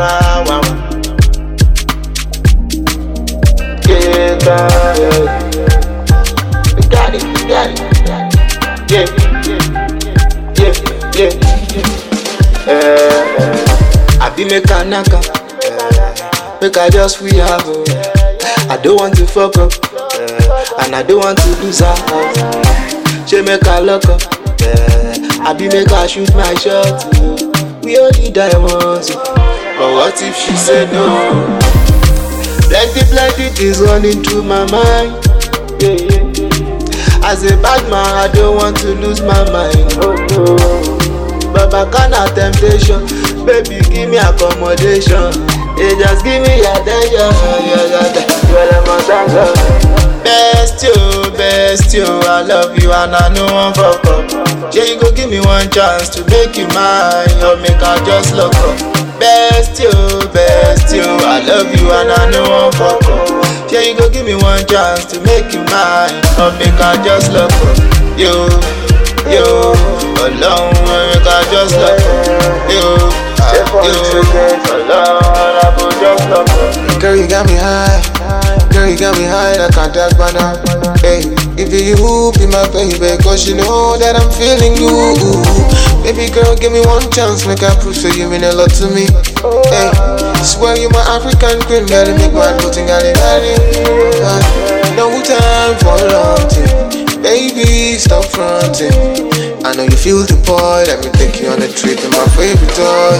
wow. Yeah, yeah. We got it, we got it. Yeah, yeah, yeah, yeah. Uh, I be make a knock up. Make I just free have oh. I don't want to fuck up. Uh, and I don't want to lose her. Uh, she make a lock up. I be make her shoot my shot. oh. We only oh. But what if she said no? Plenty, plenty things running through my mind. As a bad man, I don't want to lose my mind. Oh, no. But kind of temptation, baby, give me accommodation. Yeah, just give me attention. Yeah, yeah, yeah. On Best you, best you, I love you and I know I'm fuck up. Yeah, you go give me one chance to make you mine, or make I just look up. Bestie, best you, I love you and I know I'm fuck up. Yeah, you go give me one chance to make you mine, or make I just love up. You, you, alone, make I just love up. You, you, alone, I go just up. Girl, you got me high. Girl, me high like a dark banana. Hey, if you be my baby, cause you know that I'm feeling you. Baby girl, give me one chance, make I prove so you mean a lot to me. Hey, swear you my African queen, gotta make my putting got it. No time for long. Baby, stop fronting. I know you feel the boy, let me take you on a trip in my favorite toy.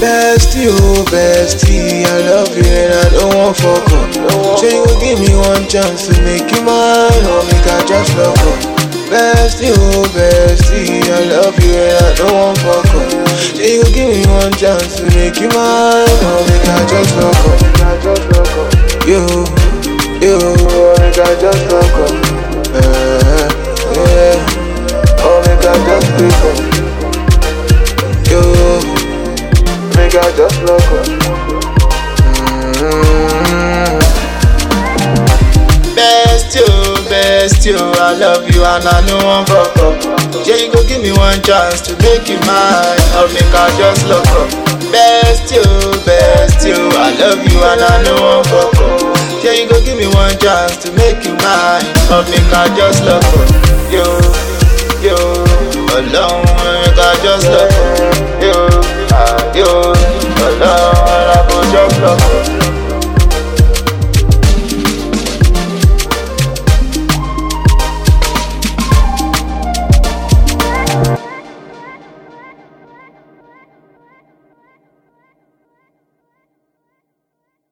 Bestie, oh bestie, I love you and I don't want fuck give me one chance to make you mine, or make I just love up. Bestie, oh bestie, I love you and I don't want fuck up. So you give me one chance to make you mine, or make I just love up. You, you, make I just love up. Uh, or make I just pick up. You. Make I just look up. Best you, I love you and I know I'm fuck up. Yeah, you go give me one chance to make you mine, or make I just look up. Bestie, best you, I love you and I know I'm fuck up. Yeah, you go give me one chance to make you mine, or make I just look up. Yo, yo, alone, make I just look up. Ah,